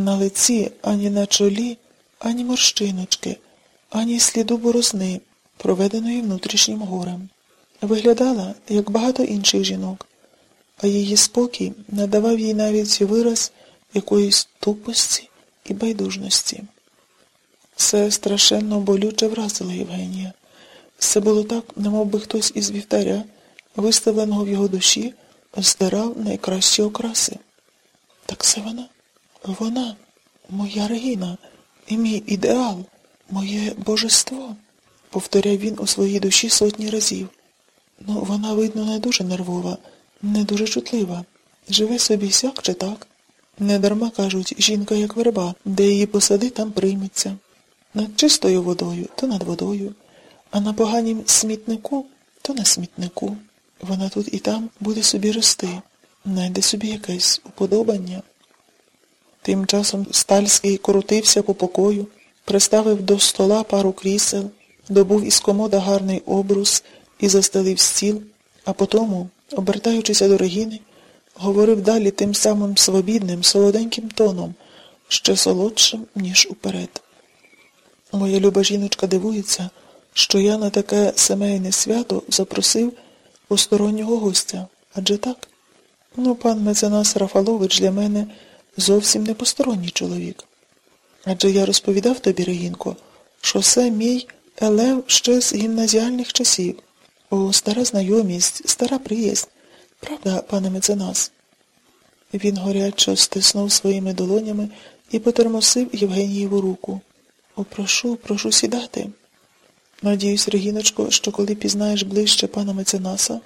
На лиці ані на чолі, ані морщиночки, ані сліду борозни, проведеної внутрішнім горем. Виглядала, як багато інших жінок, а її спокій надавав їй навіть вираз якоїсь тупості і байдужності. Це страшенно болюче вразило Євгенія. Це було так, немов би хтось із вівтаря, виставленого в його душі, здирав найкращі окраси. Так це вона, вона, моя Регіна, і мій ідеал, моє божество, повторяв він у своїй душі сотні разів. Ну, вона, видно, не дуже нервова, не дуже чутлива. Живе собі сяк чи так. Недарма кажуть, жінка як верба, де її посади, там прийметься. Над чистою водою, то над водою, а на поганім смітнику, то на смітнику. Вона тут і там буде собі рости, найде собі якесь уподобання. Тим часом Стальський крутився по покою, приставив до стола пару крісел, добув із комода гарний обрус і застелив стіл, а потому, обертаючися до Регіни, говорив далі тим самим свобідним, солоденьким тоном, ще солодшим, ніж уперед. Моя люба жіночка дивується, що я на таке семейне свято запросив постороннього гостя. Адже так? Ну, пан меценас Рафалович для мене зовсім не посторонній чоловік. Адже я розповідав тобі, Регінко, що це мій Елев ще з гімназіальних часів. О, стара знайомість, стара приязнь. Правда, пане меценас? Він горячо стиснув своїми долонями і потермосив Євгенієву руку. О, прошу, прошу сідати. Надіюсь, Регіночко, що коли пізнаєш ближче пана меценаса,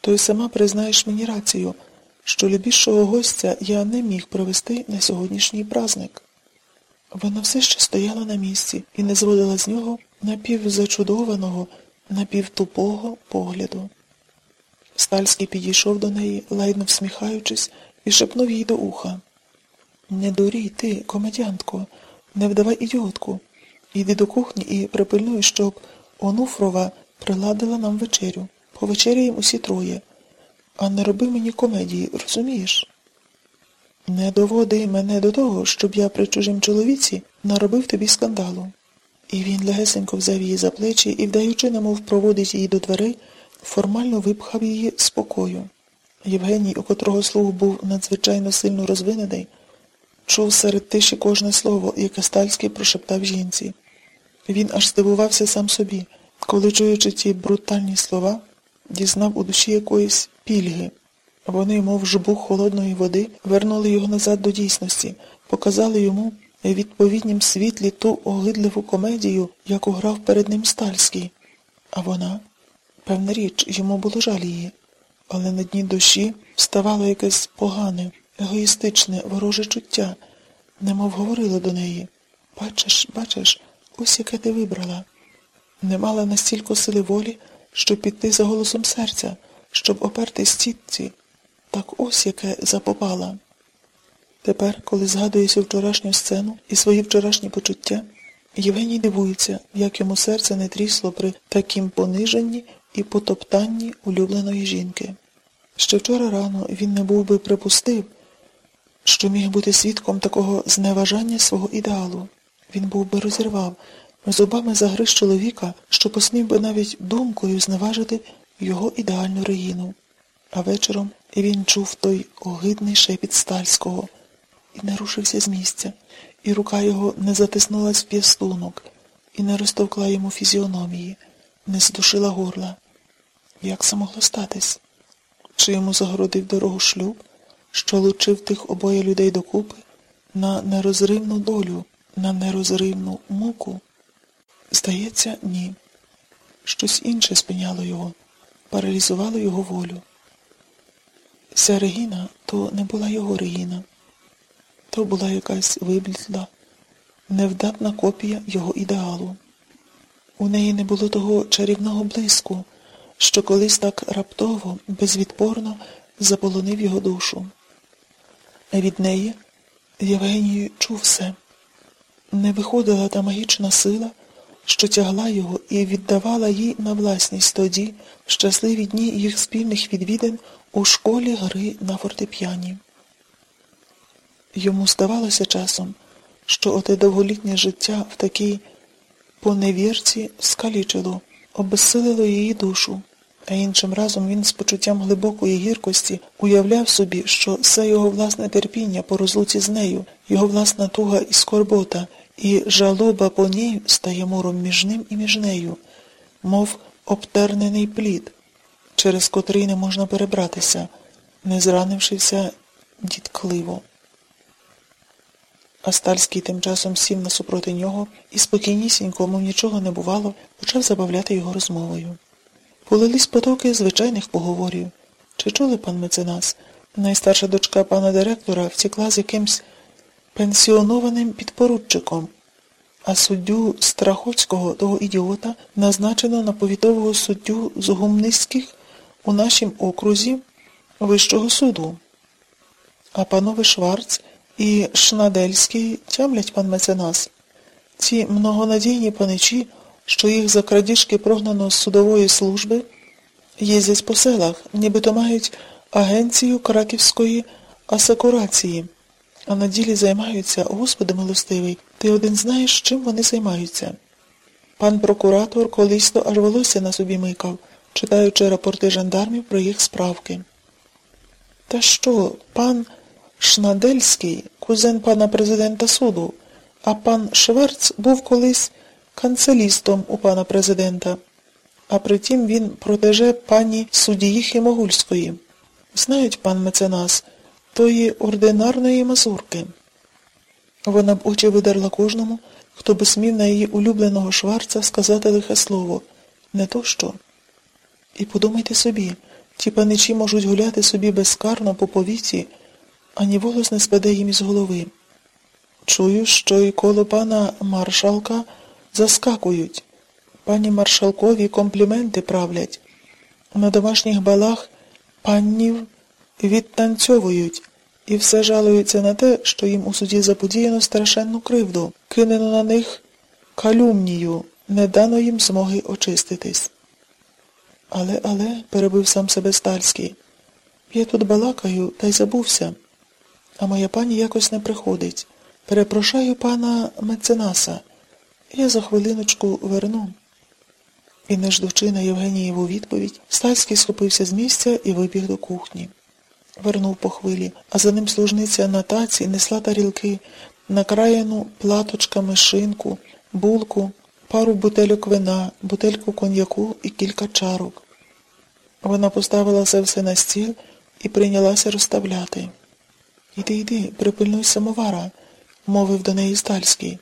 то й сама признаєш мені рацію, що любішого гостя я не міг провести на сьогоднішній праздник. Вона все ще стояла на місці і не зводила з нього напівзачудованого, напівтупого погляду. Стальський підійшов до неї, лайно всміхаючись, і шепнув їй до уха. Не дурій ти, комедіантко, не вдавай ідіотку. Іди до кухні і припильнуй, щоб Онуфрова приладила нам вечерю. Повечеряємо усі троє. А не роби мені комедії, розумієш? Не доводи мене до того, щоб я при чужім чоловіці наробив тобі скандалу. І він легесенько взяв її за плечі і, вдаючи, немов проводить її до дверей, формально випхав її з покою. Євгеній, у котрого слух був надзвичайно сильно розвинений, чув серед тиші кожне слово, яке Стальський прошептав жінці. Він аж здивувався сам собі, коли, чуючи ті брутальні слова, дізнав у душі якоїсь пільги. Вони, мов жбух холодної води, вернули його назад до дійсності, показали йому відповіднім світлі ту огидливу комедію, яку грав перед ним Стальський. А вона, певна річ, йому було жаль її, але на дні душі вставало якесь погане, егоїстичне, вороже чуття, немов говорило до неї. Бачиш, бачиш, ось яке ти вибрала. Не мала настільки сили волі, щоб піти за голосом серця, щоб оперти стітці. Так ось яке запопала. Тепер, коли згадує цю вчорашню сцену і свої вчорашні почуття, Євгеній дивується, як йому серце не трісло при такім пониженні і потоптанні улюбленої жінки. Ще вчора рано він не був би припустив, що міг бути свідком такого зневажання свого ідеалу. Він був би розірвав, зубами загриз чоловіка, що посмів би навіть думкою зневажити його ідеальну Регіну. А вечором він чув той огидний шепіт стальського і не рушився з місця, і рука його не затиснулась в п'ястунок, і не розтовкла йому фізіономії, не здушила горла. Як це могло статись? Чи йому загородив дорогу шлюб, що лучив тих обоє людей докупи на нерозривну долю, на нерозривну муку? Здається, ні. Щось інше спиняло його, паралізувало його волю. Ця Регіна то не була його Регіна, то була якась виблідла, невдатна копія його ідеалу. У неї не було того чарівного блиску, що колись так раптово, безвідпорно заполонив його душу. Від неї Євгеній чув все. Не виходила та магічна сила, що тягла його і віддавала їй на власність тоді в щасливі дні їх спільних відвідин у школі гри на фортепіані. Йому здавалося часом, що оте довголітнє життя в такій поневірці скалічило, обезсилило її душу, а іншим разом він з почуттям глибокої гіркості уявляв собі, що все його власне терпіння по розлуці з нею, його власна туга і скорбота, і жалоба по ній стає муром між ним і між нею, мов обтернений плід, через котрий не можна перебратися, не зранившися діткливо. А Стальський тим часом сів насупроти нього і спокійнісінько, мов нічого не бувало, почав забавляти його розмовою. Полились потоки звичайних поговорів. Чи чули пан меценас? Найстарша дочка пана директора втекла з якимсь пенсіонованим підпоруччиком, а суддю Страхоцького, того ідіота, назначено на повітового суддю з гумницьких у нашім окрузі Вищого суду. А панове Шварц і Шнадельський тямлять пан меценас. Ці многонадійні паничі, що їх за крадіжки прогнано з судової служби, їздять по селах, нібито мають агенцію краківської асекурації, а на ділі займаються, Господи милостивий, ти один знаєш, чим вони займаються. Пан прокуратор колись то аж волосся на собі микав, читаючи рапорти жандармів про їх справки. Та що, пан Шнадельський, кузен пана президента суду, а пан Шверц був колись канцелістом у пана президента, а притім він протеже пані судії Химогульської. Знають пан меценас, тої ординарної мазурки. Вона б очі видерла кожному, хто би смів на її улюбленого шварца сказати лихе слово. Не то що. І подумайте собі, ті паничі можуть гуляти собі безкарно по повіті, ані волос не спаде їм із голови. Чую, що й коло пана маршалка заскакують. Пані маршалкові компліменти правлять. На домашніх балах паннів відтанцьовують і все жалуються на те, що їм у суді заподіяно страшенну кривду, кинено на них калюмнію, не дано їм змоги очиститись. Але, але, перебив сам себе Стальський, я тут балакаю та й забувся, а моя пані якось не приходить. Перепрошаю пана меценаса. Я за хвилиночку верну. І, не ждучи на Євгенієву відповідь, Стальський схопився з місця і вибіг до кухні. Вернув по хвилі, а за ним служниця на таці несла тарілки, накраєну платочками шинку, булку, пару бутельок вина, бутельку коньяку і кілька чарок. Вона поставила це все на стіл і прийнялася розставляти. Іди, йди, припильнуй самовара, мовив до неї Стальський.